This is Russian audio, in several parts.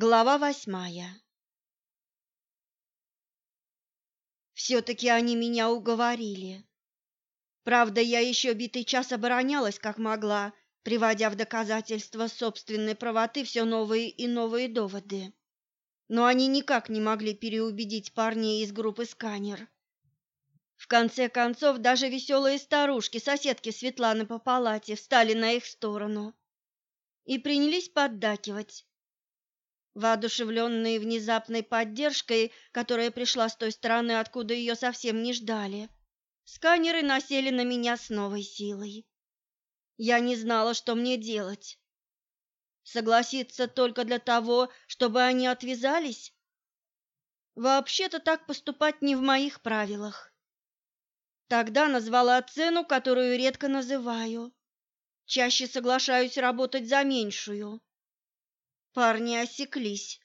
Глава восьмая Все-таки они меня уговорили. Правда, я еще битый час оборонялась, как могла, приводя в доказательство собственной правоты все новые и новые доводы. Но они никак не могли переубедить парней из группы «Сканер». В конце концов, даже веселые старушки, соседки Светланы по палате, встали на их сторону и принялись поддакивать. Воодушевленные внезапной поддержкой, которая пришла с той стороны, откуда ее совсем не ждали, сканеры насели на меня с новой силой. Я не знала, что мне делать. Согласиться только для того, чтобы они отвязались? Вообще-то так поступать не в моих правилах. Тогда назвала цену, которую редко называю. Чаще соглашаюсь работать за меньшую. Парни осеклись.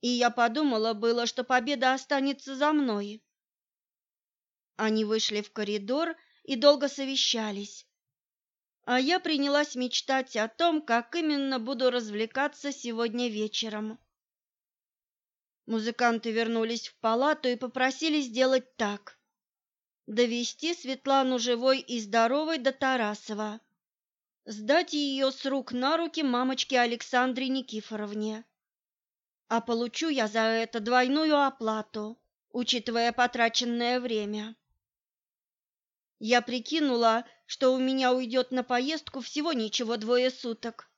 И я подумала было, что победа останется за мной. Они вышли в коридор и долго совещались. А я принялась мечтать о том, как именно буду развлекаться сегодня вечером. Музыканты вернулись в палату и попросили сделать так. Довести Светлану живой и здоровой до Тарасова сдать ее с рук на руки мамочке Александре Никифоровне. А получу я за это двойную оплату, учитывая потраченное время. Я прикинула, что у меня уйдет на поездку всего ничего двое суток.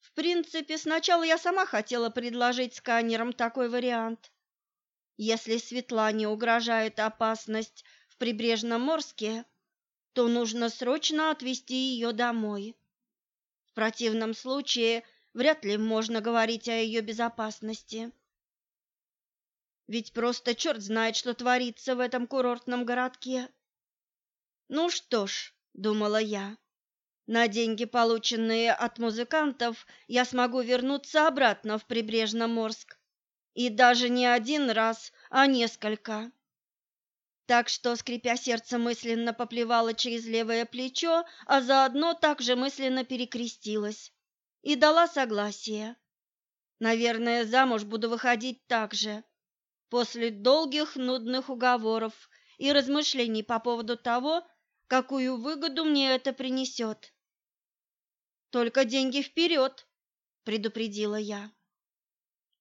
В принципе, сначала я сама хотела предложить сканерам такой вариант. Если Светлане угрожает опасность в прибрежном Морске, то нужно срочно отвезти ее домой. В противном случае вряд ли можно говорить о ее безопасности. Ведь просто черт знает, что творится в этом курортном городке. Ну что ж, думала я, на деньги, полученные от музыкантов, я смогу вернуться обратно в Прибрежно-Морск. И даже не один раз, а несколько. Так что, скрипя сердце, мысленно поплевала через левое плечо, а заодно также мысленно перекрестилась и дала согласие. Наверное, замуж буду выходить так же, после долгих нудных уговоров и размышлений по поводу того, какую выгоду мне это принесет. «Только деньги вперед!» — предупредила я.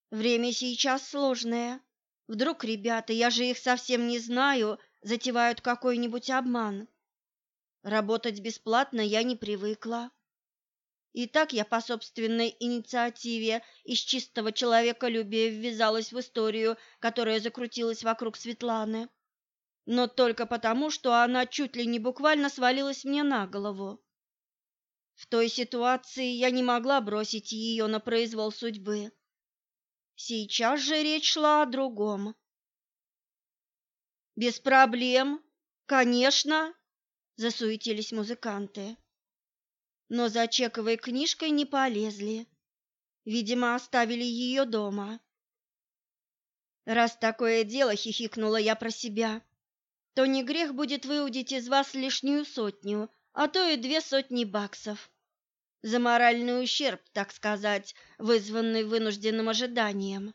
«Время сейчас сложное, Вдруг ребята, я же их совсем не знаю, затевают какой-нибудь обман. Работать бесплатно я не привыкла. И так я по собственной инициативе из чистого человеколюбия ввязалась в историю, которая закрутилась вокруг Светланы. Но только потому, что она чуть ли не буквально свалилась мне на голову. В той ситуации я не могла бросить ее на произвол судьбы. Сейчас же речь шла о другом. Без проблем, конечно, засуетились музыканты. Но за чековой книжкой не полезли. Видимо, оставили ее дома. Раз такое дело, хихикнула я про себя, то не грех будет выудить из вас лишнюю сотню, а то и две сотни баксов за моральный ущерб, так сказать, вызванный вынужденным ожиданием.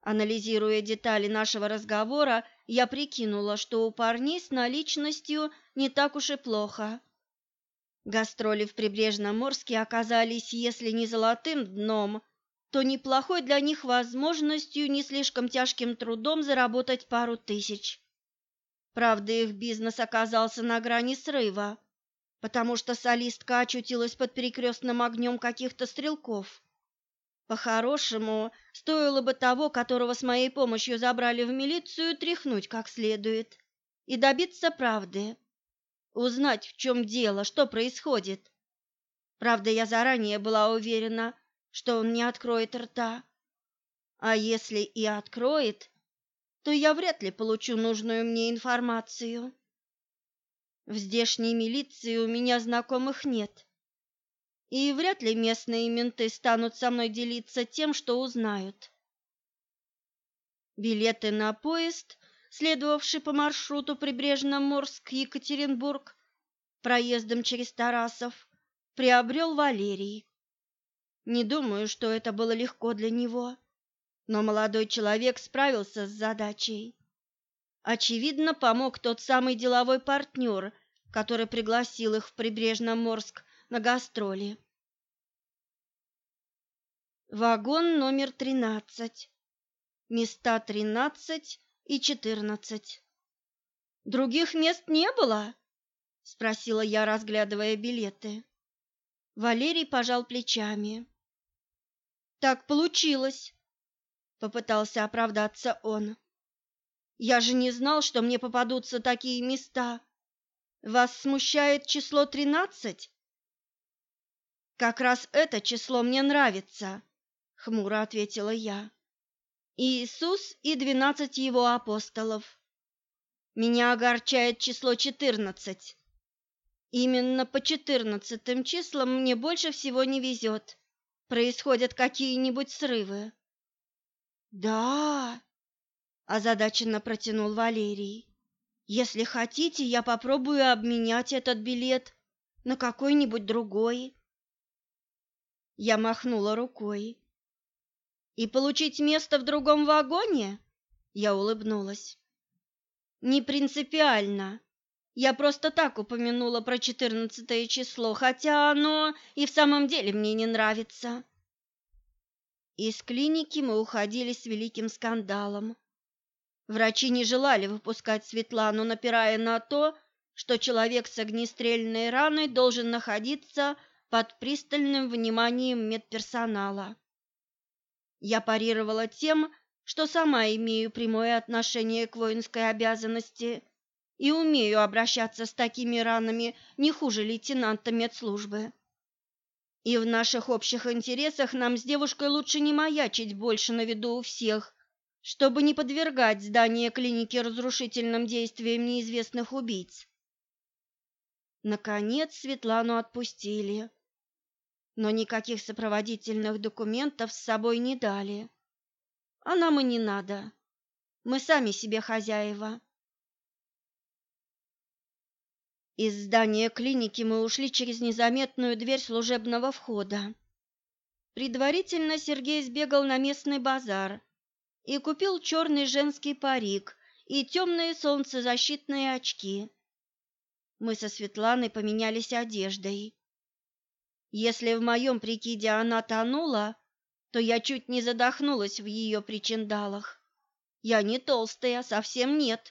Анализируя детали нашего разговора, я прикинула, что у парней с наличностью не так уж и плохо. Гастроли в Прибрежном Морске оказались, если не золотым дном, то неплохой для них возможностью не слишком тяжким трудом заработать пару тысяч. Правда, их бизнес оказался на грани срыва потому что солистка очутилась под перекрестным огнем каких-то стрелков. По-хорошему, стоило бы того, которого с моей помощью забрали в милицию, тряхнуть как следует и добиться правды, узнать, в чем дело, что происходит. Правда, я заранее была уверена, что он не откроет рта. А если и откроет, то я вряд ли получу нужную мне информацию. В здешней милиции у меня знакомых нет. И вряд ли местные менты станут со мной делиться тем, что узнают. Билеты на поезд, следовавший по маршруту Прибрежно-Морск-Екатеринбург, проездом через Тарасов, приобрел Валерий. Не думаю, что это было легко для него, но молодой человек справился с задачей. Очевидно, помог тот самый деловой партнер, который пригласил их в Прибрежноморск на гастроли. Вагон номер тринадцать. Места тринадцать и четырнадцать. Других мест не было? спросила я, разглядывая билеты. Валерий пожал плечами. Так получилось, попытался оправдаться он. Я же не знал, что мне попадутся такие места. Вас смущает число тринадцать? Как раз это число мне нравится, хмуро ответила я. Иисус и двенадцать его апостолов. Меня огорчает число четырнадцать. Именно по четырнадцатым числам мне больше всего не везет. Происходят какие-нибудь срывы. Да, озадаченно протянул Валерий. Если хотите, я попробую обменять этот билет на какой-нибудь другой. Я махнула рукой. И получить место в другом вагоне? Я улыбнулась. Не принципиально. Я просто так упомянула про четырнадцатое число, хотя оно и в самом деле мне не нравится. Из клиники мы уходили с великим скандалом. Врачи не желали выпускать Светлану, напирая на то, что человек с огнестрельной раной должен находиться под пристальным вниманием медперсонала. Я парировала тем, что сама имею прямое отношение к воинской обязанности и умею обращаться с такими ранами не хуже лейтенанта медслужбы. И в наших общих интересах нам с девушкой лучше не маячить больше на виду у всех, чтобы не подвергать здание клиники разрушительным действиям неизвестных убийц. Наконец Светлану отпустили, но никаких сопроводительных документов с собой не дали. А нам и не надо. Мы сами себе хозяева. Из здания клиники мы ушли через незаметную дверь служебного входа. Предварительно Сергей сбегал на местный базар и купил черный женский парик и темные солнцезащитные очки. Мы со Светланой поменялись одеждой. Если в моем прикиде она тонула, то я чуть не задохнулась в ее причиндалах. Я не толстая, совсем нет.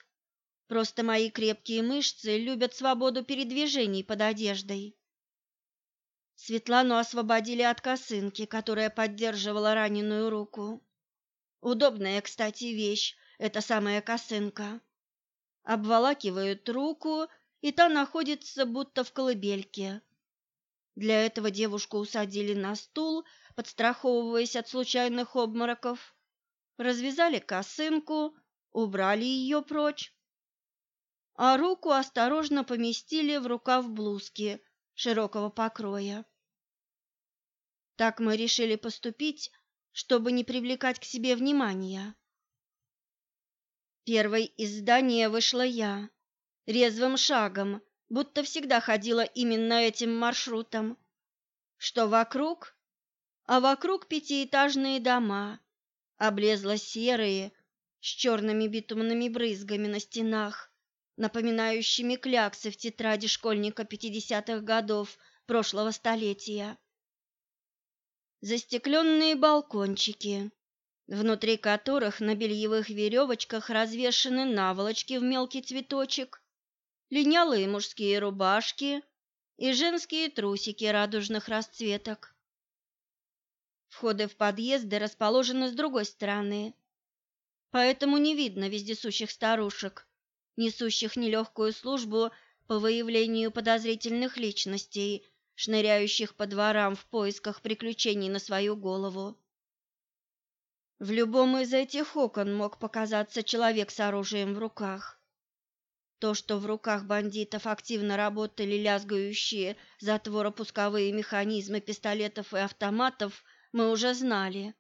Просто мои крепкие мышцы любят свободу передвижений под одеждой. Светлану освободили от косынки, которая поддерживала раненую руку. Удобная, кстати, вещь эта самая косынка. Обволакивают руку, и та находится будто в колыбельке. Для этого девушку усадили на стул, подстраховываясь от случайных обмороков, развязали косынку, убрали ее прочь а руку осторожно поместили в рукав блузки широкого покроя. Так мы решили поступить, чтобы не привлекать к себе внимания. Первой из здания вышла я, резвым шагом, будто всегда ходила именно этим маршрутом. Что вокруг? А вокруг пятиэтажные дома, облезло-серые, с черными битумными брызгами на стенах, напоминающими кляксы в тетради школьника пятидесятых годов прошлого столетия. Застекленные балкончики, внутри которых на бельевых веревочках развешаны наволочки в мелкий цветочек, линялые мужские рубашки и женские трусики радужных расцветок. Входы в подъезды расположены с другой стороны, поэтому не видно вездесущих старушек, несущих нелегкую службу по выявлению подозрительных личностей, шныряющих по дворам в поисках приключений на свою голову. В любом из этих окон мог показаться человек с оружием в руках. То, что в руках бандитов активно работали лязгающие затворопусковые механизмы пистолетов и автоматов, мы уже знали.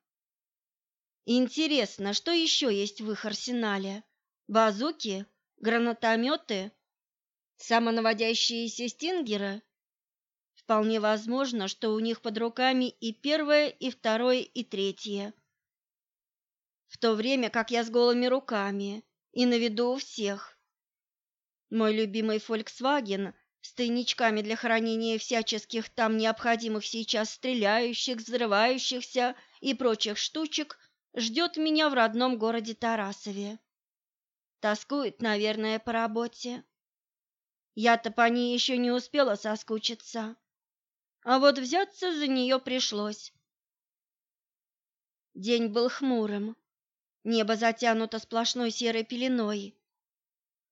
Интересно, что еще есть в их арсенале? Базуки? Гранатометы? Самонаводящиеся стингеры? Вполне возможно, что у них под руками и первое, и второе, и третье. В то время как я с голыми руками и на виду у всех. Мой любимый Volkswagen с тайничками для хранения всяческих там необходимых сейчас стреляющих, взрывающихся и прочих штучек ждет меня в родном городе Тарасове. Тоскует, наверное, по работе. Я-то по ней еще не успела соскучиться, а вот взяться за нее пришлось. День был хмурым, небо затянуто сплошной серой пеленой.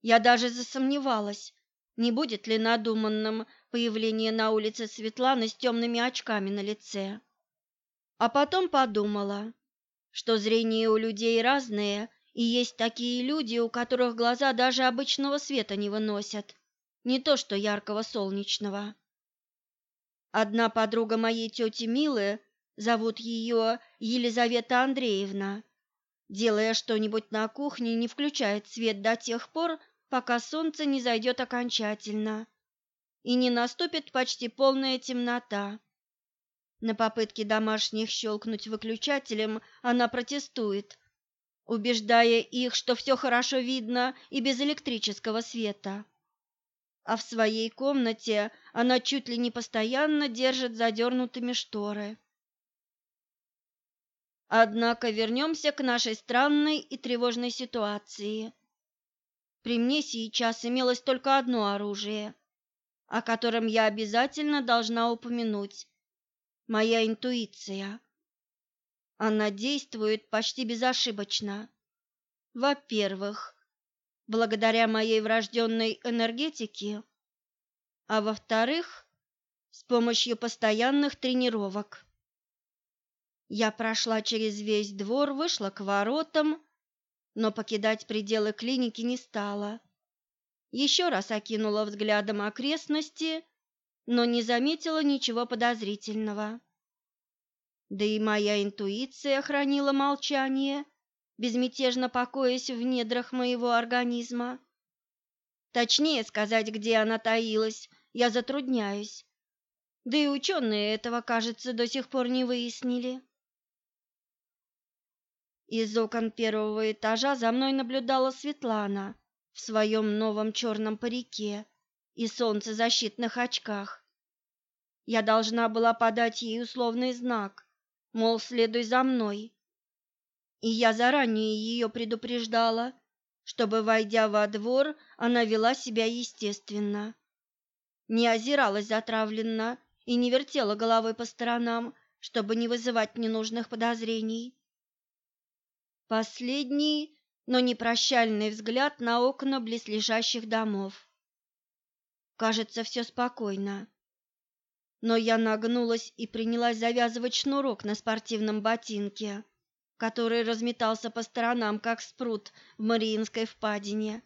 Я даже засомневалась, не будет ли надуманным появление на улице Светланы с темными очками на лице. А потом подумала, что зрение у людей разное, и есть такие люди, у которых глаза даже обычного света не выносят, не то что яркого солнечного. Одна подруга моей тети Милы, зовут ее Елизавета Андреевна, делая что-нибудь на кухне, не включает свет до тех пор, пока солнце не зайдет окончательно и не наступит почти полная темнота. На попытке домашних щелкнуть выключателем она протестует, убеждая их, что все хорошо видно и без электрического света. А в своей комнате она чуть ли не постоянно держит задернутыми шторы. Однако вернемся к нашей странной и тревожной ситуации. При мне сейчас имелось только одно оружие, о котором я обязательно должна упомянуть моя интуиция. Она действует почти безошибочно. Во-первых, благодаря моей врожденной энергетике, а во-вторых, с помощью постоянных тренировок. Я прошла через весь двор, вышла к воротам, но покидать пределы клиники не стала. Еще раз окинула взглядом окрестности но не заметила ничего подозрительного. Да и моя интуиция хранила молчание, безмятежно покоясь в недрах моего организма. Точнее сказать, где она таилась, я затрудняюсь. Да и ученые этого, кажется, до сих пор не выяснили. Из окон первого этажа за мной наблюдала Светлана в своем новом черном парике и солнцезащитных очках. Я должна была подать ей условный знак, мол, следуй за мной. И я заранее ее предупреждала, чтобы, войдя во двор, она вела себя естественно. Не озиралась затравленно и не вертела головой по сторонам, чтобы не вызывать ненужных подозрений. Последний, но не прощальный взгляд на окна близлежащих домов. Кажется, все спокойно. Но я нагнулась и принялась завязывать шнурок на спортивном ботинке, который разметался по сторонам, как спрут в Мариинской впадине.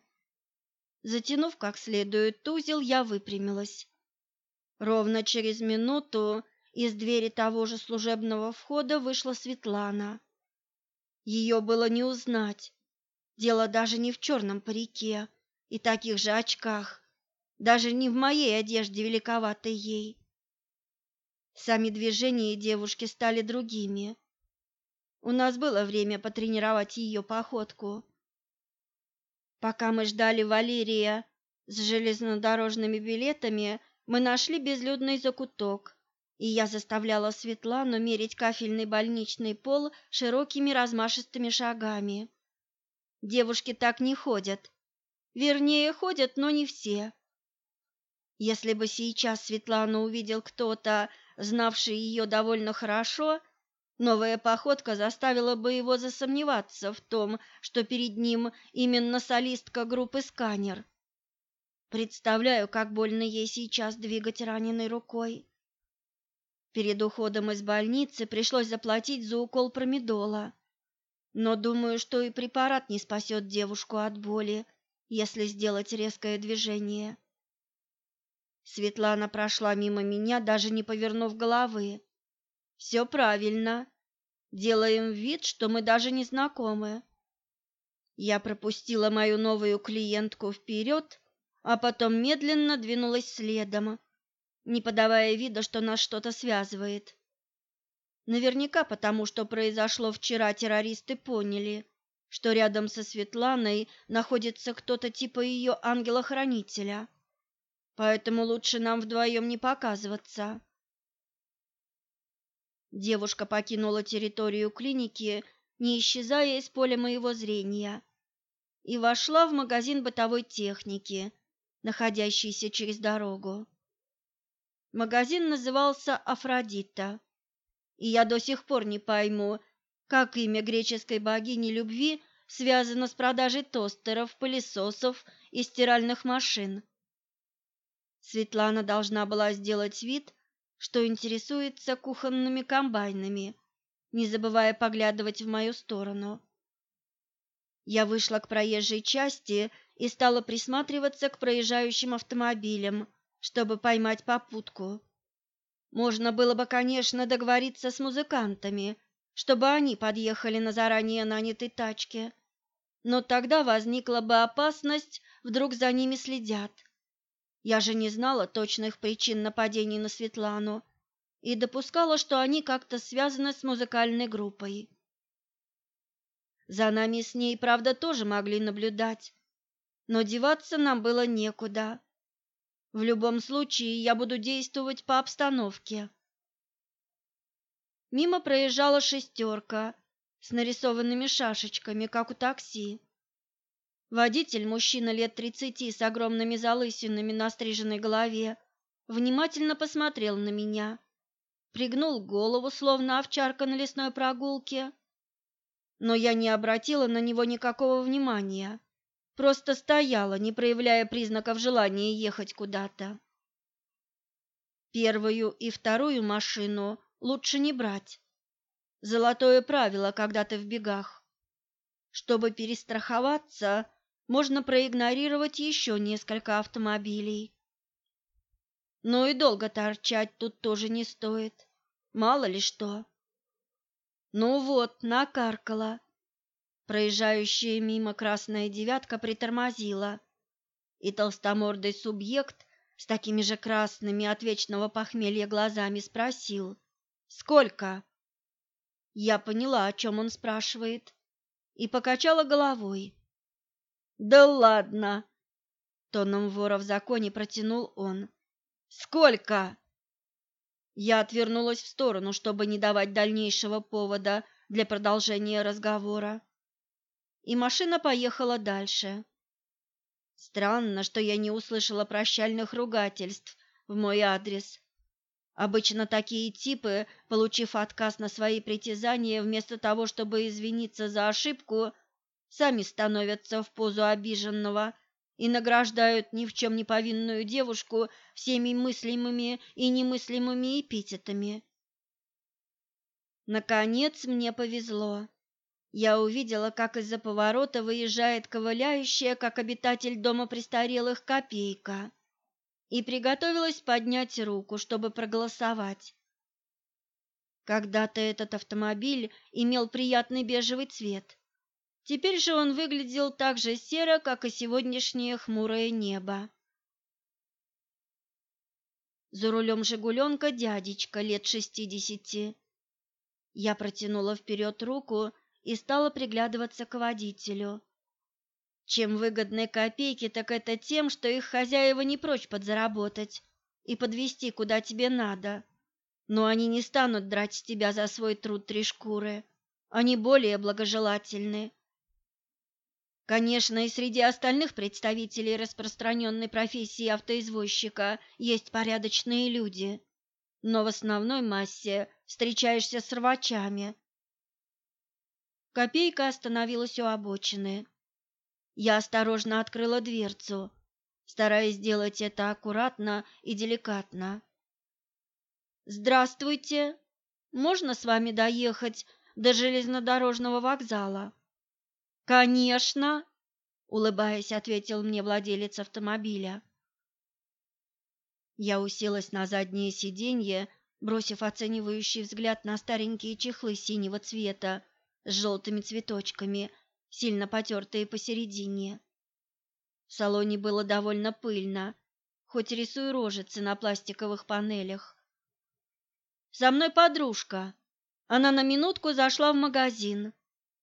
Затянув как следует узел, я выпрямилась. Ровно через минуту из двери того же служебного входа вышла Светлана. Ее было не узнать. Дело даже не в черном парике и таких же очках даже не в моей одежде великоватой ей. Сами движения девушки стали другими. У нас было время потренировать ее походку. Пока мы ждали Валерия с железнодорожными билетами, мы нашли безлюдный закуток, и я заставляла Светлану мерить кафельный больничный пол широкими размашистыми шагами. Девушки так не ходят. Вернее, ходят, но не все. Если бы сейчас Светлану увидел кто-то, знавший ее довольно хорошо, новая походка заставила бы его засомневаться в том, что перед ним именно солистка группы «Сканер». Представляю, как больно ей сейчас двигать раненой рукой. Перед уходом из больницы пришлось заплатить за укол промедола. Но думаю, что и препарат не спасет девушку от боли, если сделать резкое движение. Светлана прошла мимо меня, даже не повернув головы. «Все правильно. Делаем вид, что мы даже не знакомы. Я пропустила мою новую клиентку вперед, а потом медленно двинулась следом, не подавая вида, что нас что-то связывает. Наверняка потому, что произошло вчера, террористы поняли, что рядом со Светланой находится кто-то типа ее ангела-хранителя. Поэтому лучше нам вдвоем не показываться. Девушка покинула территорию клиники, не исчезая из поля моего зрения, и вошла в магазин бытовой техники, находящийся через дорогу. Магазин назывался «Афродита», и я до сих пор не пойму, как имя греческой богини любви связано с продажей тостеров, пылесосов и стиральных машин. Светлана должна была сделать вид, что интересуется кухонными комбайнами, не забывая поглядывать в мою сторону. Я вышла к проезжей части и стала присматриваться к проезжающим автомобилям, чтобы поймать попутку. Можно было бы, конечно, договориться с музыкантами, чтобы они подъехали на заранее нанятой тачке, но тогда возникла бы опасность, вдруг за ними следят. Я же не знала точных причин нападений на Светлану и допускала, что они как-то связаны с музыкальной группой. За нами с ней, правда, тоже могли наблюдать, но деваться нам было некуда. В любом случае я буду действовать по обстановке. Мимо проезжала шестерка с нарисованными шашечками, как у такси. Водитель, мужчина лет тридцати с огромными залысинами на стриженной голове, внимательно посмотрел на меня, пригнул голову, словно овчарка на лесной прогулке. Но я не обратила на него никакого внимания, просто стояла, не проявляя признаков желания ехать куда-то. Первую и вторую машину лучше не брать. Золотое правило, когда ты в бегах. Чтобы перестраховаться, можно проигнорировать еще несколько автомобилей. Но и долго торчать тут тоже не стоит. Мало ли что. Ну вот, накаркала. Проезжающая мимо красная девятка притормозила, и толстомордый субъект с такими же красными от вечного похмелья глазами спросил «Сколько?» Я поняла, о чем он спрашивает, и покачала головой. Да ладно, тоном вора в законе протянул он. Сколько? Я отвернулась в сторону, чтобы не давать дальнейшего повода для продолжения разговора. И машина поехала дальше. Странно, что я не услышала прощальных ругательств в мой адрес. Обычно такие типы, получив отказ на свои притязания, вместо того, чтобы извиниться за ошибку, сами становятся в позу обиженного и награждают ни в чем не повинную девушку всеми мыслимыми и немыслимыми эпитетами. Наконец мне повезло. Я увидела, как из-за поворота выезжает ковыляющая, как обитатель дома престарелых, копейка, и приготовилась поднять руку, чтобы проголосовать. Когда-то этот автомобиль имел приятный бежевый цвет, Теперь же он выглядел так же серо, как и сегодняшнее хмурое небо. За рулем «Жигуленка» дядечка лет шестидесяти. Я протянула вперед руку и стала приглядываться к водителю. Чем выгодны копейки, так это тем, что их хозяева не прочь подзаработать и подвести куда тебе надо. Но они не станут драть с тебя за свой труд три шкуры. Они более благожелательны Конечно, и среди остальных представителей распространенной профессии автоизвозчика есть порядочные люди, но в основной массе встречаешься с рвачами. Копейка остановилась у обочины. Я осторожно открыла дверцу, стараясь сделать это аккуратно и деликатно. «Здравствуйте! Можно с вами доехать до железнодорожного вокзала?» Конечно, улыбаясь, ответил мне владелец автомобиля. Я уселась на заднее сиденье, бросив оценивающий взгляд на старенькие чехлы синего цвета с желтыми цветочками, сильно потертые посередине. В салоне было довольно пыльно, хоть рисуй рожицы на пластиковых панелях. «Со мной подружка. Она на минутку зашла в магазин», —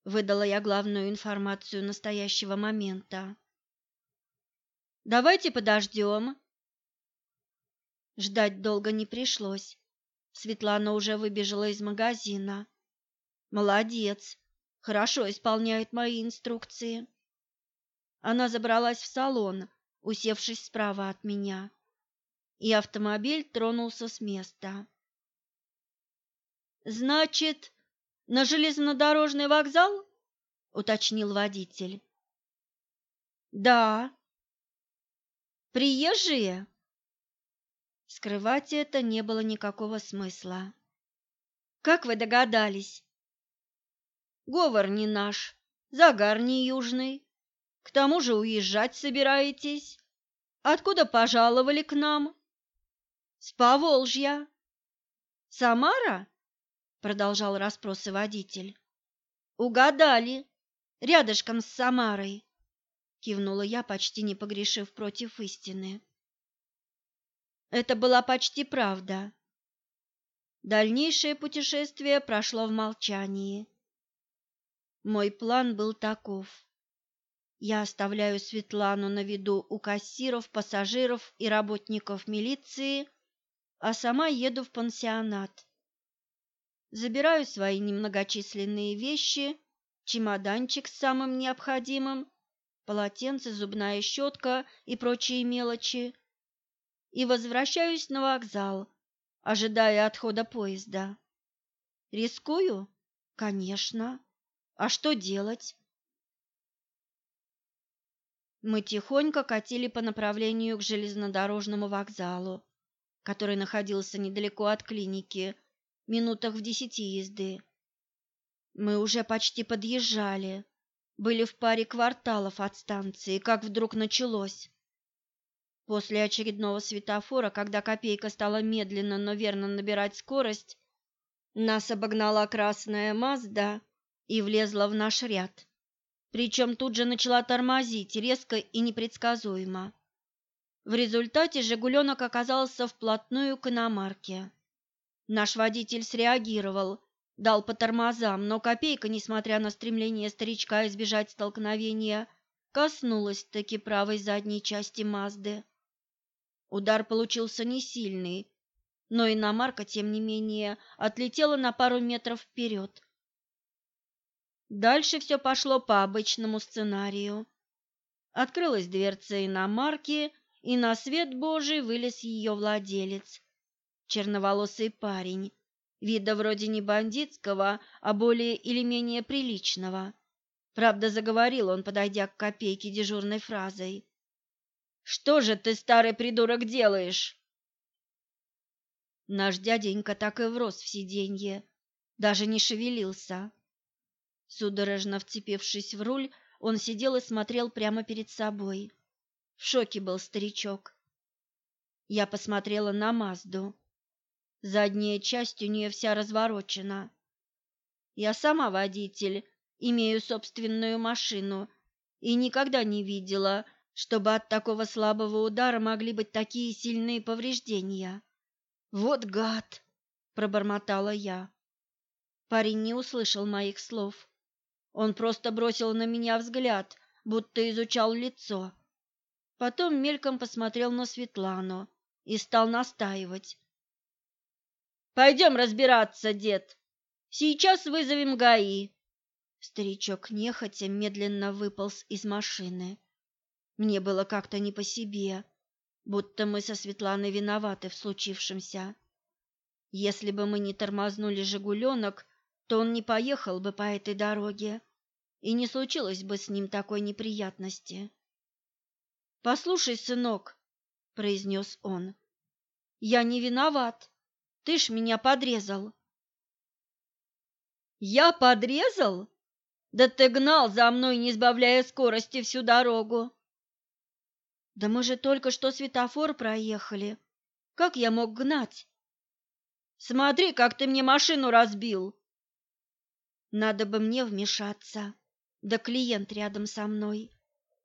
выдала я главную информацию настоящего момента. «Давайте подождем». Ждать долго не пришлось. Светлана уже выбежала из магазина. «Молодец, хорошо исполняет мои инструкции». Она забралась в салон, усевшись справа от меня, и автомобиль тронулся с места. «Значит, на железнодорожный вокзал?» — уточнил водитель. «Да». «Приезжие?» Скрывать это не было никакого смысла. «Как вы догадались?» «Говор не наш, загар не южный. К тому же уезжать собираетесь? Откуда пожаловали к нам? С Поволжья. Самара? Продолжал расспросы водитель. Угадали. Рядышком с Самарой. Кивнула я, почти не погрешив против истины. Это была почти правда. Дальнейшее путешествие прошло в молчании. Мой план был таков. Я оставляю Светлану на виду у кассиров, пассажиров и работников милиции, а сама еду в пансионат. Забираю свои немногочисленные вещи, чемоданчик с самым необходимым, полотенце, зубная щетка и прочие мелочи, и возвращаюсь на вокзал, ожидая отхода поезда. Рискую? Конечно. А что делать? Мы тихонько катили по направлению к железнодорожному вокзалу, который находился недалеко от клиники, минутах в десяти езды. Мы уже почти подъезжали, были в паре кварталов от станции, как вдруг началось. После очередного светофора, когда копейка стала медленно, но верно набирать скорость, нас обогнала красная Мазда и влезла в наш ряд причем тут же начала тормозить резко и непредсказуемо. В результате «Жигуленок» оказался вплотную к иномарке. Наш водитель среагировал, дал по тормозам, но копейка, несмотря на стремление старичка избежать столкновения, коснулась таки правой задней части Мазды. Удар получился не сильный, но иномарка, тем не менее, отлетела на пару метров вперед. Дальше все пошло по обычному сценарию. Открылась дверца иномарки, и на свет Божий вылез ее владелец. Черноволосый парень, вида вроде не бандитского, а более или менее приличного. Правда, заговорил он, подойдя к копейке дежурной фразой. «Что же ты, старый придурок, делаешь?» Наш дяденька так и врос в сиденье, даже не шевелился. Судорожно вцепившись в руль, он сидел и смотрел прямо перед собой. В шоке был старичок. Я посмотрела на Мазду. Задняя часть у нее вся разворочена. Я сама водитель, имею собственную машину и никогда не видела, чтобы от такого слабого удара могли быть такие сильные повреждения. Вот гад, пробормотала я. Парень не услышал моих слов. Он просто бросил на меня взгляд, будто изучал лицо. Потом мельком посмотрел на Светлану и стал настаивать. «Пойдем разбираться, дед. Сейчас вызовем ГАИ». Старичок нехотя медленно выполз из машины. Мне было как-то не по себе, будто мы со Светланой виноваты в случившемся. Если бы мы не тормознули «Жигуленок», то он не поехал бы по этой дороге и не случилось бы с ним такой неприятности. «Послушай, сынок», — произнес он, — «я не виноват. Ты ж меня подрезал». «Я подрезал? Да ты гнал за мной, не сбавляя скорости всю дорогу». «Да мы же только что светофор проехали. Как я мог гнать?» «Смотри, как ты мне машину разбил!» «Надо бы мне вмешаться да клиент рядом со мной,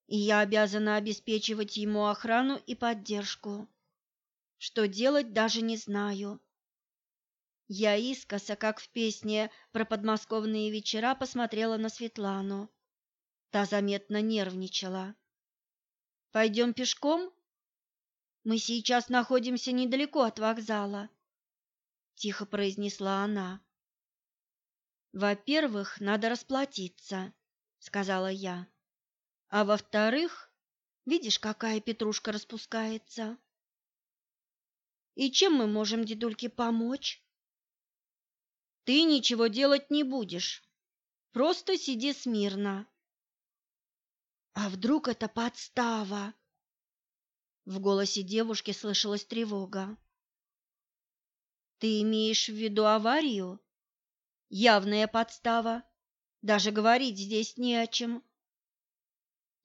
и я обязана обеспечивать ему охрану и поддержку. Что делать, даже не знаю. Я искоса, как в песне про подмосковные вечера, посмотрела на Светлану. Та заметно нервничала. «Пойдем пешком? Мы сейчас находимся недалеко от вокзала», — тихо произнесла она. «Во-первых, надо расплатиться», — сказала я. «А во-вторых, видишь, какая петрушка распускается?» И чем мы можем дедульке помочь? Ты ничего делать не будешь. Просто сиди смирно. А вдруг это подстава? В голосе девушки слышалась тревога. Ты имеешь в виду аварию? Явная подстава. Даже говорить здесь не о чем.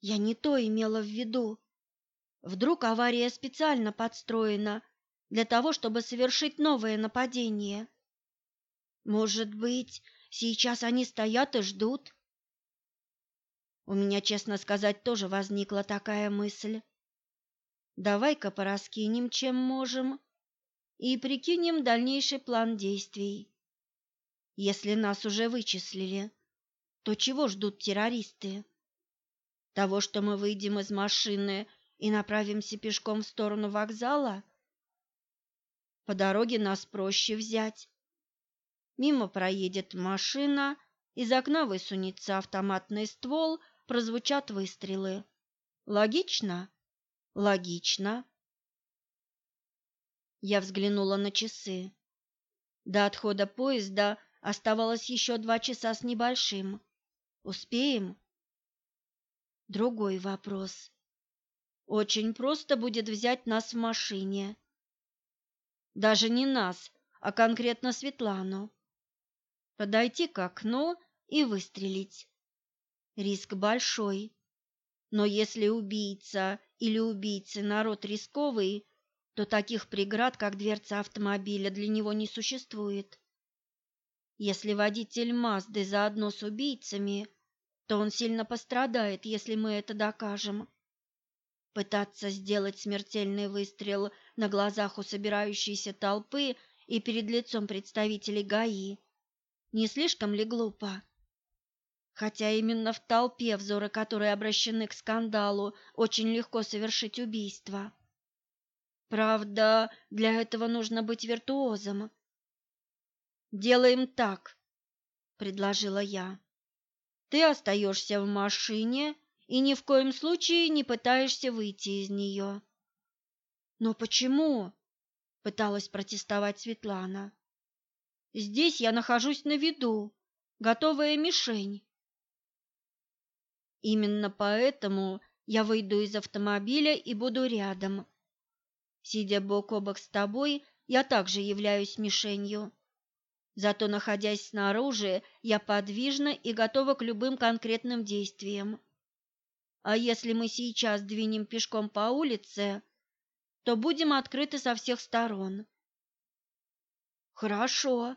Я не то имела в виду. Вдруг авария специально подстроена для того, чтобы совершить новое нападение. Может быть, сейчас они стоят и ждут? У меня, честно сказать, тоже возникла такая мысль. Давай-ка пораскинем, чем можем, и прикинем дальнейший план действий. Если нас уже вычислили, то чего ждут террористы? Того, что мы выйдем из машины и направимся пешком в сторону вокзала – по дороге нас проще взять. Мимо проедет машина, из окна высунется автоматный ствол, прозвучат выстрелы. Логично? Логично. Я взглянула на часы. До отхода поезда оставалось еще два часа с небольшим. Успеем? Другой вопрос. Очень просто будет взять нас в машине. Даже не нас, а конкретно Светлану. Подойти к окну и выстрелить. Риск большой. Но если убийца или убийцы народ рисковый, то таких преград, как дверца автомобиля, для него не существует. Если водитель Мазды заодно с убийцами, то он сильно пострадает, если мы это докажем. Пытаться сделать смертельный выстрел на глазах у собирающейся толпы и перед лицом представителей ГАИ не слишком ли глупо? Хотя именно в толпе, взоры которой обращены к скандалу, очень легко совершить убийство. Правда, для этого нужно быть виртуозом. «Делаем так», — предложила я. «Ты остаешься в машине и ни в коем случае не пытаешься выйти из нее. Но почему? пыталась протестовать Светлана. Здесь я нахожусь на виду, готовая мишень. Именно поэтому я выйду из автомобиля и буду рядом. Сидя бок о бок с тобой, я также являюсь мишенью. Зато, находясь снаружи, я подвижна и готова к любым конкретным действиям. А если мы сейчас двинем пешком по улице, то будем открыты со всех сторон. Хорошо,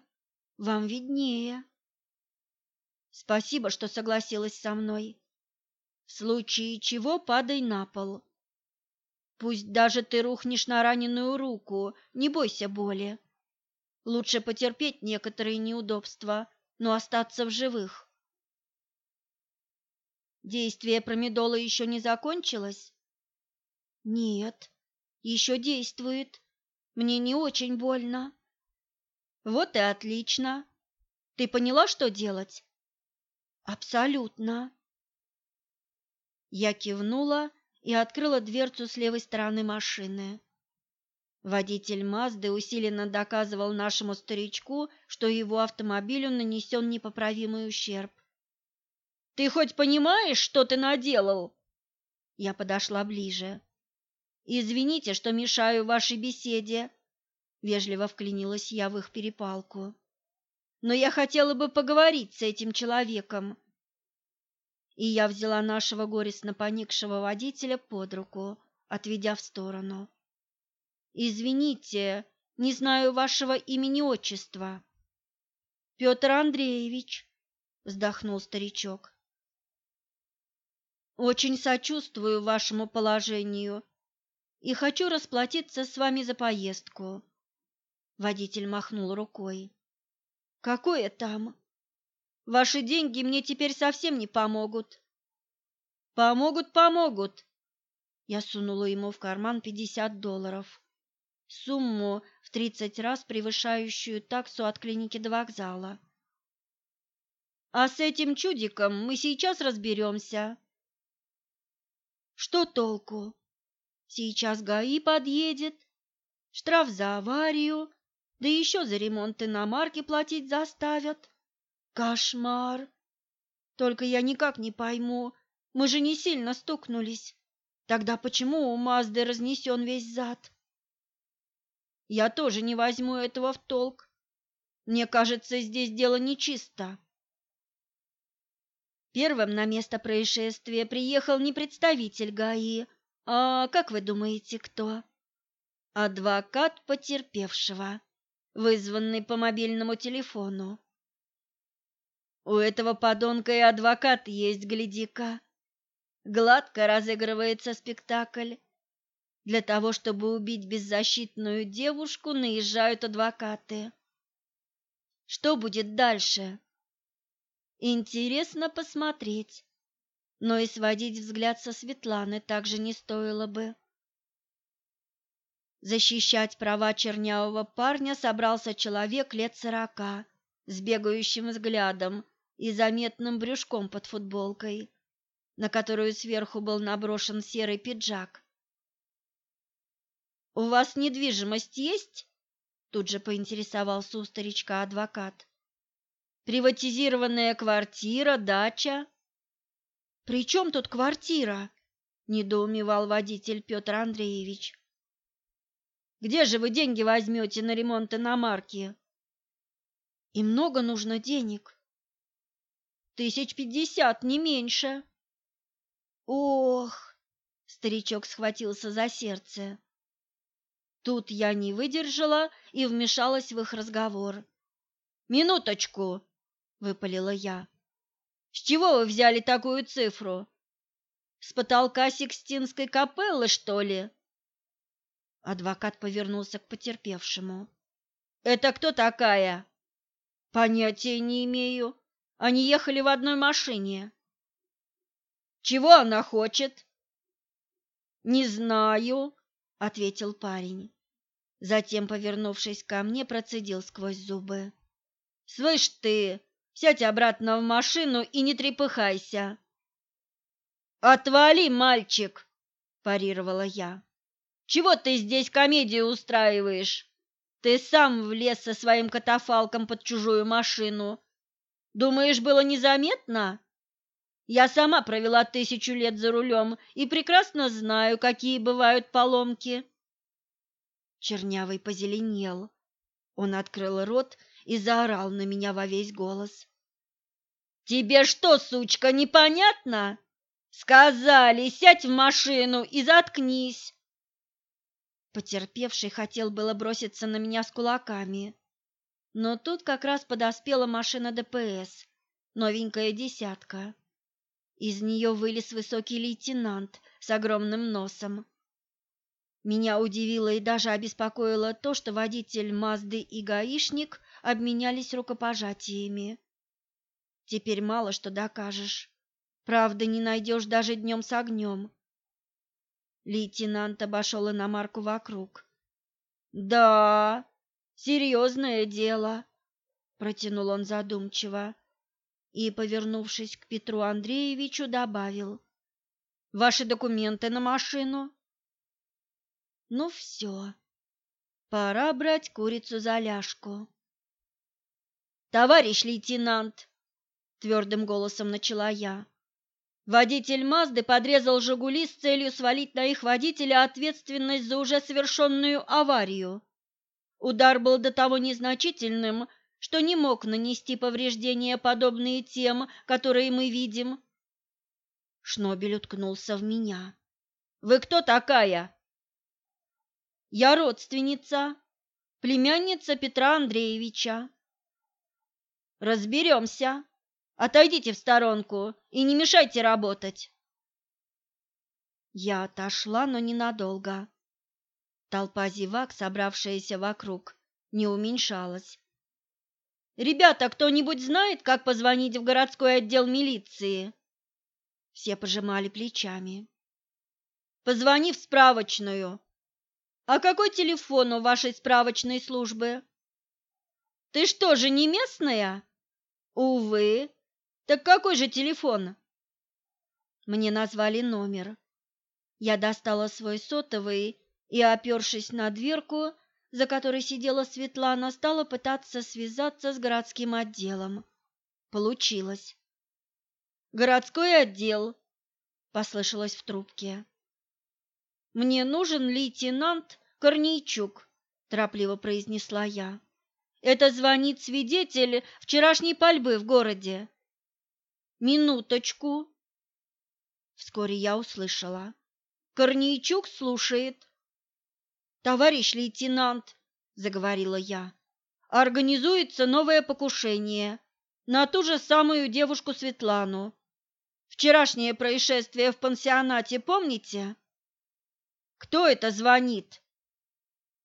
вам виднее. Спасибо, что согласилась со мной. В случае чего падай на пол. Пусть даже ты рухнешь на раненую руку, не бойся боли. Лучше потерпеть некоторые неудобства, но остаться в живых. Действие промедола еще не закончилось? Нет, еще действует. Мне не очень больно. Вот и отлично. Ты поняла, что делать? Абсолютно. Я кивнула и открыла дверцу с левой стороны машины. Водитель Мазды усиленно доказывал нашему старичку, что его автомобилю нанесен непоправимый ущерб. Ты хоть понимаешь, что ты наделал? Я подошла ближе. Извините, что мешаю вашей беседе, вежливо вклинилась я в их перепалку. Но я хотела бы поговорить с этим человеком. И я взяла нашего горестно поникшего водителя под руку, отведя в сторону. Извините, не знаю вашего имени-отчества. Петр Андреевич, вздохнул старичок. Очень сочувствую вашему положению и хочу расплатиться с вами за поездку. Водитель махнул рукой. Какое там? Ваши деньги мне теперь совсем не помогут. Помогут, помогут. Я сунула ему в карман пятьдесят долларов. Сумму в тридцать раз превышающую таксу от клиники до вокзала. А с этим чудиком мы сейчас разберемся. Что толку? Сейчас ГАИ подъедет, штраф за аварию, да еще за ремонт иномарки платить заставят. Кошмар! Только я никак не пойму, мы же не сильно стукнулись. Тогда почему у Мазды разнесен весь зад? Я тоже не возьму этого в толк. Мне кажется, здесь дело нечисто. Первым на место происшествия приехал не представитель ГАИ, а, как вы думаете, кто? Адвокат потерпевшего, вызванный по мобильному телефону. У этого подонка и адвокат есть, гляди-ка. Гладко разыгрывается спектакль. Для того, чтобы убить беззащитную девушку, наезжают адвокаты. Что будет дальше? Интересно посмотреть, но и сводить взгляд со Светланы также не стоило бы. Защищать права чернявого парня собрался человек лет сорока, с бегающим взглядом и заметным брюшком под футболкой, на которую сверху был наброшен серый пиджак. «У вас недвижимость есть?» Тут же поинтересовался у старичка адвокат. Приватизированная квартира, дача. При чем тут квартира? недоумевал водитель Петр Андреевич. Где же вы деньги возьмете на ремонт иномарки? И много нужно денег. Тысяч пятьдесят, не меньше. Ох, старичок схватился за сердце. Тут я не выдержала и вмешалась в их разговор. Минуточку, выпалила я. С чего вы взяли такую цифру? С потолка Сикстинской капеллы, что ли? Адвокат повернулся к потерпевшему. Это кто такая? Понятия не имею. Они ехали в одной машине. Чего она хочет? Не знаю, ответил парень. Затем, повернувшись ко мне, процедил сквозь зубы: "Слышь ты, Сядь обратно в машину и не трепыхайся. Отвали, мальчик, парировала я. Чего ты здесь комедию устраиваешь? Ты сам влез со своим катафалком под чужую машину. Думаешь, было незаметно? Я сама провела тысячу лет за рулем и прекрасно знаю, какие бывают поломки. Чернявый позеленел. Он открыл рот и заорал на меня во весь голос. Тебе что, сучка, непонятно? Сказали, сядь в машину и заткнись. Потерпевший хотел было броситься на меня с кулаками, но тут как раз подоспела машина ДПС, новенькая десятка. Из нее вылез высокий лейтенант с огромным носом. Меня удивило и даже обеспокоило то, что водитель Мазды и гаишник обменялись рукопожатиями. Теперь мало что докажешь. Правда, не найдешь даже днем с огнем. Лейтенант обошел иномарку вокруг. «Да, серьезное дело», — протянул он задумчиво и, повернувшись к Петру Андреевичу, добавил. «Ваши документы на машину?» «Ну все, пора брать курицу за ляжку». «Товарищ лейтенант!» твердым голосом начала я. Водитель Мазды подрезал «Жигули» с целью свалить на их водителя ответственность за уже совершенную аварию. Удар был до того незначительным, что не мог нанести повреждения, подобные тем, которые мы видим. Шнобель уткнулся в меня. «Вы кто такая?» «Я родственница, племянница Петра Андреевича». «Разберемся», Отойдите в сторонку и не мешайте работать. Я отошла, но ненадолго. Толпа зевак, собравшаяся вокруг, не уменьшалась. «Ребята, кто-нибудь знает, как позвонить в городской отдел милиции?» Все пожимали плечами. «Позвони в справочную». «А какой телефон у вашей справочной службы?» «Ты что же, не местная?» «Увы. Так какой же телефон?» Мне назвали номер. Я достала свой сотовый и, опершись на дверку, за которой сидела Светлана, стала пытаться связаться с городским отделом. Получилось. «Городской отдел», — послышалось в трубке. «Мне нужен лейтенант Корнейчук», — торопливо произнесла я. «Это звонит свидетель вчерашней пальбы в городе». «Минуточку». Вскоре я услышала. Корнейчук слушает. «Товарищ лейтенант», — заговорила я, — «организуется новое покушение на ту же самую девушку Светлану. Вчерашнее происшествие в пансионате помните?» «Кто это звонит?»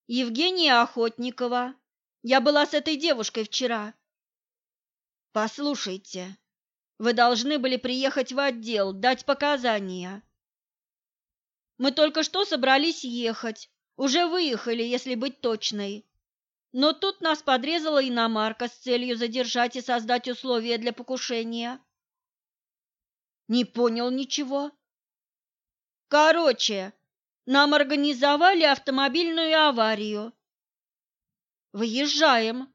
«Евгения Охотникова. Я была с этой девушкой вчера». «Послушайте, вы должны были приехать в отдел, дать показания». «Мы только что собрались ехать. Уже выехали, если быть точной. Но тут нас подрезала иномарка с целью задержать и создать условия для покушения. Не понял ничего. Короче, нам организовали автомобильную аварию. Выезжаем.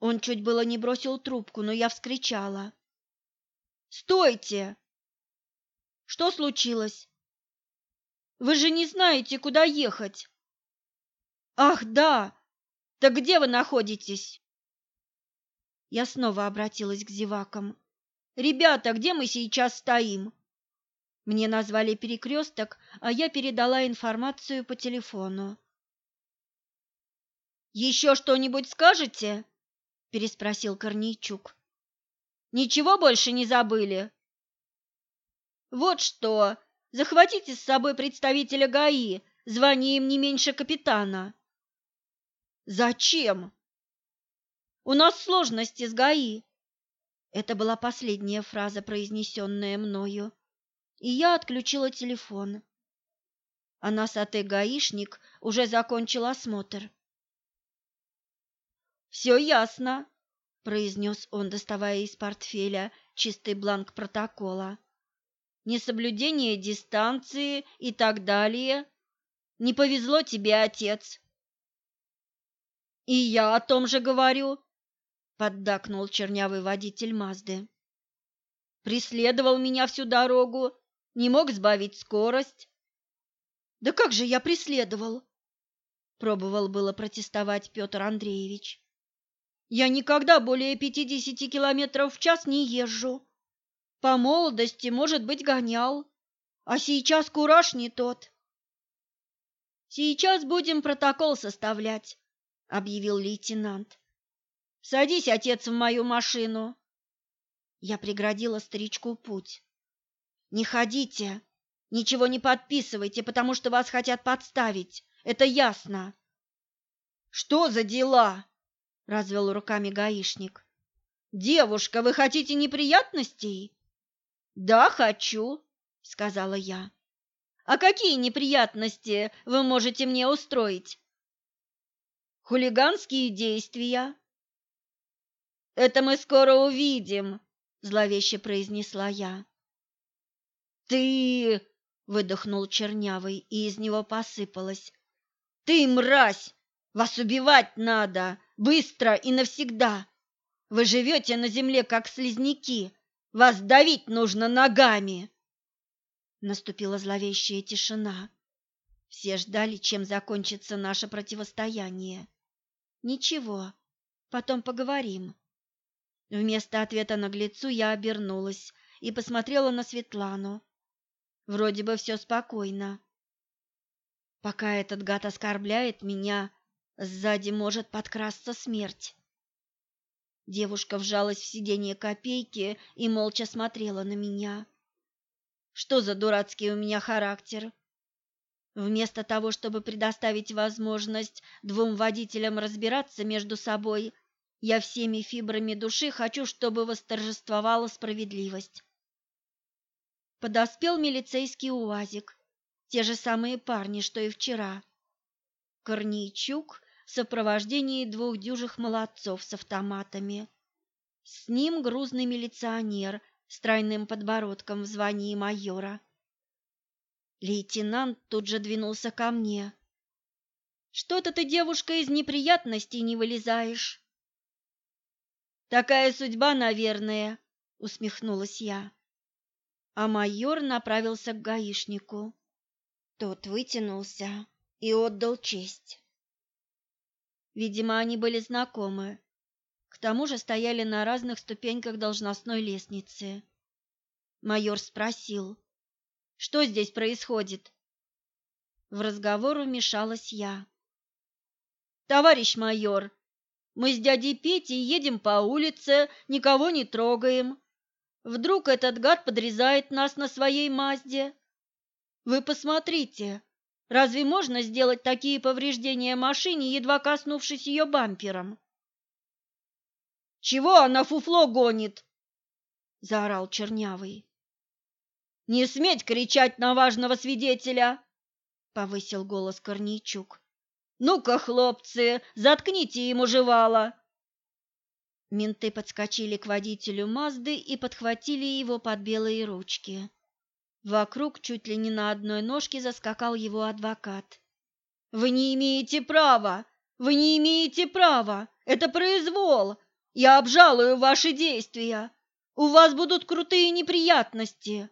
Он чуть было не бросил трубку, но я вскричала. Стойте! Что случилось? Вы же не знаете, куда ехать. Ах, да. Так где вы находитесь? Я снова обратилась к зевакам. Ребята, где мы сейчас стоим? Мне назвали перекресток, а я передала информацию по телефону. «Еще что-нибудь скажете?» – переспросил Корнейчук. «Ничего больше не забыли?» «Вот что, Захватите с собой представителя ГАИ, звание им не меньше капитана. Зачем? У нас сложности с ГАИ. Это была последняя фраза, произнесенная мною, и я отключила телефон. А носатый гаишник уже закончил осмотр. «Все ясно», — произнес он, доставая из портфеля чистый бланк протокола несоблюдение дистанции и так далее. Не повезло тебе, отец. И я о том же говорю, поддакнул чернявый водитель Мазды. Преследовал меня всю дорогу, не мог сбавить скорость. Да как же я преследовал? Пробовал было протестовать Петр Андреевич. Я никогда более пятидесяти километров в час не езжу. По молодости, может быть, гонял, а сейчас кураж не тот. Сейчас будем протокол составлять, объявил лейтенант. Садись, отец, в мою машину. Я преградила старичку путь. Не ходите, ничего не подписывайте, потому что вас хотят подставить. Это ясно. Что за дела? Развел руками гаишник. Девушка, вы хотите неприятностей? Да, хочу, сказала я. А какие неприятности вы можете мне устроить? Хулиганские действия. Это мы скоро увидим, зловеще произнесла я. Ты, выдохнул Чернявый, и из него посыпалось. Ты мразь! Вас убивать надо, быстро и навсегда. Вы живете на земле, как слизняки, вас давить нужно ногами!» Наступила зловещая тишина. Все ждали, чем закончится наше противостояние. «Ничего, потом поговорим». Вместо ответа наглецу я обернулась и посмотрела на Светлану. Вроде бы все спокойно. Пока этот гад оскорбляет меня, сзади может подкрасться смерть. Девушка вжалась в сиденье копейки и молча смотрела на меня. Что за дурацкий у меня характер? Вместо того, чтобы предоставить возможность двум водителям разбираться между собой, я всеми фибрами души хочу, чтобы восторжествовала справедливость. Подоспел милицейский УАЗик, те же самые парни, что и вчера. Корнейчук в сопровождении двух дюжих молодцов с автоматами. С ним грузный милиционер с тройным подбородком в звании майора. Лейтенант тут же двинулся ко мне. Что-то ты, девушка, из неприятностей не вылезаешь. Такая судьба, наверное, усмехнулась я. А майор направился к гаишнику. Тот вытянулся и отдал честь. Видимо, они были знакомы. К тому же стояли на разных ступеньках должностной лестницы. Майор спросил: что здесь происходит? В разговор вмешалась я. Товарищ майор, мы с дядей Петей едем по улице, никого не трогаем. Вдруг этот гад подрезает нас на своей Мазде? Вы посмотрите, разве можно сделать такие повреждения машине, едва коснувшись ее бампером? Чего она фуфло гонит? заорал Чернявый. Не сметь кричать на важного свидетеля, повысил голос Корнейчук. Ну-ка, хлопцы, заткните ему жевало. Менты подскочили к водителю Мазды и подхватили его под белые ручки. Вокруг чуть ли не на одной ножке заскакал его адвокат. Вы не имеете права. Вы не имеете права. Это произвол. Я обжалую ваши действия. У вас будут крутые неприятности.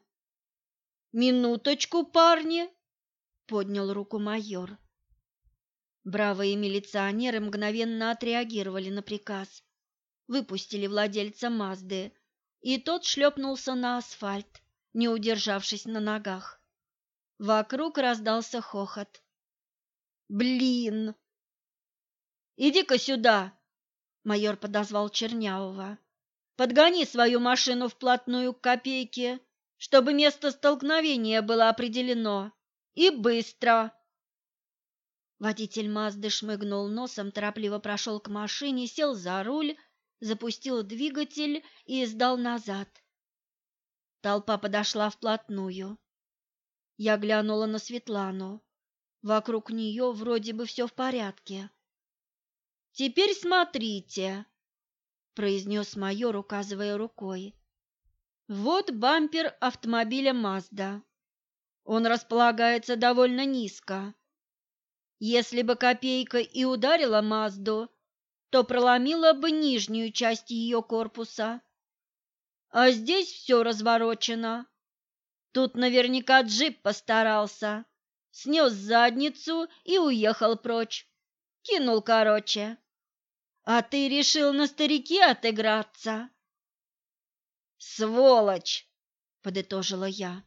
Минуточку, парни, поднял руку майор. Бравые милиционеры мгновенно отреагировали на приказ. Выпустили владельца Мазды, и тот шлепнулся на асфальт, не удержавшись на ногах. Вокруг раздался хохот. Блин! Иди-ка сюда, майор подозвал Чернявого. Подгони свою машину вплотную к копейке чтобы место столкновения было определено. И быстро!» Водитель Мазды шмыгнул носом, торопливо прошел к машине, сел за руль, запустил двигатель и сдал назад. Толпа подошла вплотную. Я глянула на Светлану. Вокруг нее вроде бы все в порядке. «Теперь смотрите», — произнес майор, указывая рукой. Вот бампер автомобиля Mazda. Он располагается довольно низко. Если бы копейка и ударила Мазду, то проломила бы нижнюю часть ее корпуса. А здесь все разворочено. Тут наверняка джип постарался, снес задницу и уехал прочь. Кинул короче. А ты решил на старике отыграться? Сволочь, подытожила я.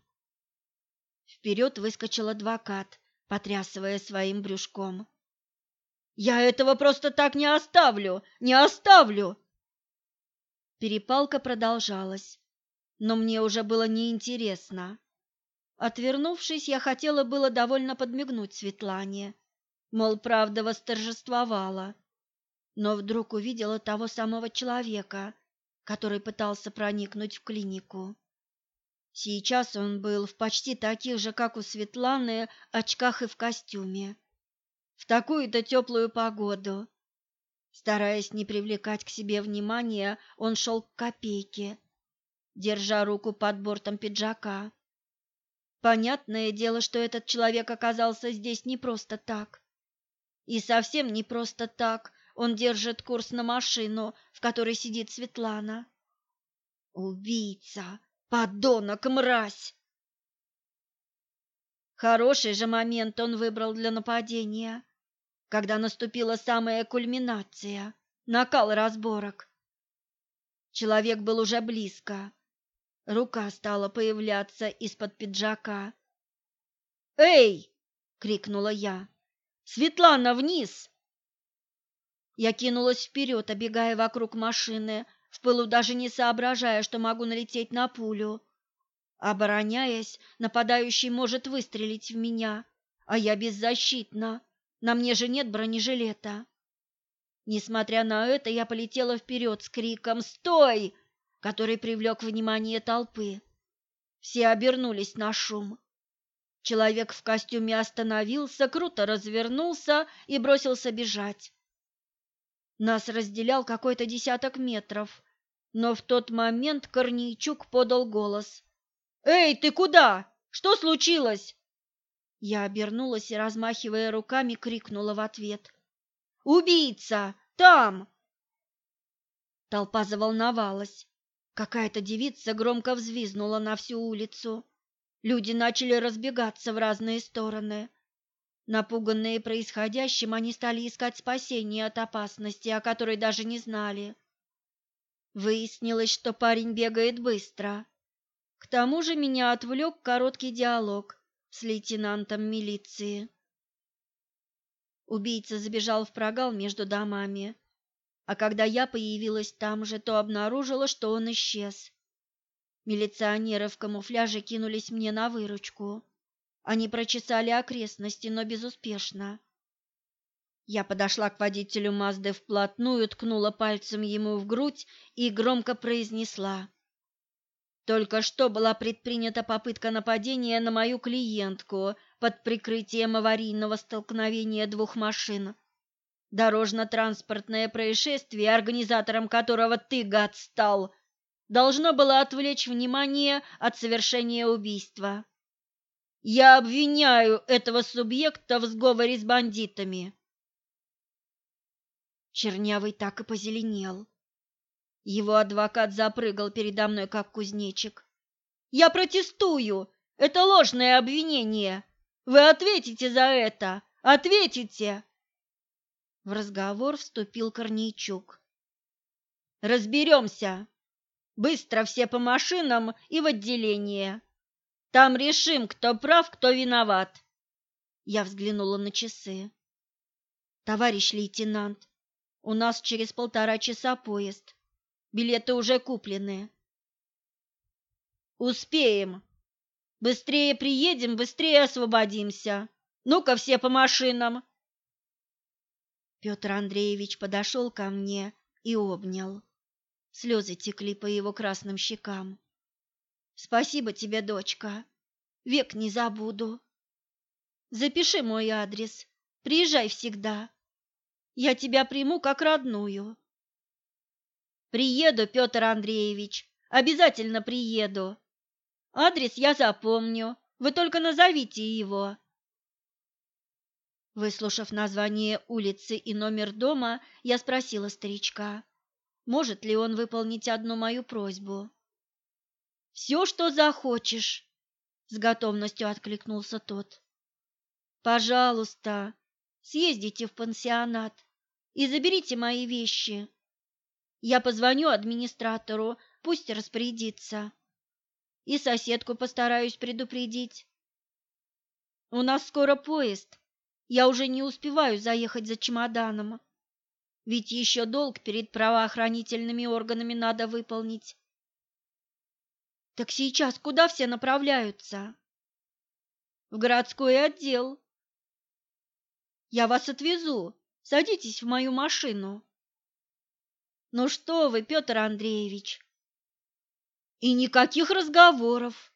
Вперед выскочил адвокат, потрясывая своим брюшком. Я этого просто так не оставлю, не оставлю. Перепалка продолжалась, но мне уже было неинтересно. Отвернувшись, я хотела было довольно подмигнуть Светлане, мол, правда восторжествовала, но вдруг увидела того самого человека, который пытался проникнуть в клинику. Сейчас он был в почти таких же, как у Светланы, очках и в костюме. В такую-то теплую погоду. Стараясь не привлекать к себе внимания, он шел к копейке, держа руку под бортом пиджака. Понятное дело, что этот человек оказался здесь не просто так. И совсем не просто так он держит курс на машину, в которой сидит Светлана. Убийца, подонок, мразь. Хороший же момент он выбрал для нападения, когда наступила самая кульминация, накал разборок. Человек был уже близко. Рука стала появляться из-под пиджака. «Эй!» — крикнула я. «Светлана, вниз!» Я кинулась вперед, обегая вокруг машины, в пылу даже не соображая, что могу налететь на пулю. Обороняясь, нападающий может выстрелить в меня, а я беззащитна. На мне же нет бронежилета. Несмотря на это, я полетела вперед с криком «Стой!», который привлек внимание толпы. Все обернулись на шум. Человек в костюме остановился, круто развернулся и бросился бежать. Нас разделял какой-то десяток метров, но в тот момент Корнейчук подал голос. «Эй, ты куда? Что случилось?» Я обернулась и, размахивая руками, крикнула в ответ. «Убийца! Там!» Толпа заволновалась. Какая-то девица громко взвизнула на всю улицу. Люди начали разбегаться в разные стороны. Напуганные происходящим, они стали искать спасения от опасности, о которой даже не знали. Выяснилось, что парень бегает быстро. К тому же меня отвлек короткий диалог с лейтенантом милиции. Убийца забежал в прогал между домами а когда я появилась там же, то обнаружила, что он исчез. Милиционеры в камуфляже кинулись мне на выручку. Они прочесали окрестности, но безуспешно. Я подошла к водителю Мазды вплотную, ткнула пальцем ему в грудь и громко произнесла. Только что была предпринята попытка нападения на мою клиентку под прикрытием аварийного столкновения двух машин. Дорожно-транспортное происшествие, организатором которого ты, гад, стал, должно было отвлечь внимание от совершения убийства. Я обвиняю этого субъекта в сговоре с бандитами. Чернявый так и позеленел. Его адвокат запрыгал передо мной, как кузнечик. «Я протестую! Это ложное обвинение! Вы ответите за это! Ответите!» В разговор вступил Корнейчук. «Разберемся. Быстро все по машинам и в отделение. Там решим, кто прав, кто виноват». Я взглянула на часы. «Товарищ лейтенант, у нас через полтора часа поезд. Билеты уже куплены». «Успеем. Быстрее приедем, быстрее освободимся. Ну-ка все по машинам!» Петр Андреевич подошел ко мне и обнял. Слезы текли по его красным щекам. Спасибо тебе, дочка. Век не забуду. Запиши мой адрес. Приезжай всегда. Я тебя приму как родную. Приеду, Петр Андреевич. Обязательно приеду. Адрес я запомню. Вы только назовите его. Выслушав название улицы и номер дома, я спросила старичка, может ли он выполнить одну мою просьбу. «Все, что захочешь», — с готовностью откликнулся тот. «Пожалуйста, съездите в пансионат и заберите мои вещи. Я позвоню администратору, пусть распорядится. И соседку постараюсь предупредить. У нас скоро поезд, я уже не успеваю заехать за чемоданом. Ведь еще долг перед правоохранительными органами надо выполнить. Так сейчас куда все направляются? В городской отдел. Я вас отвезу. Садитесь в мою машину. Ну что вы, Петр Андреевич? И никаких разговоров.